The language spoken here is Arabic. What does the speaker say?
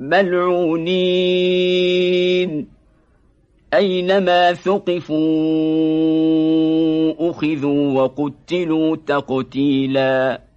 ملعونين. أينما ثقفوا أخذوا وقتلوا تقتيلاً.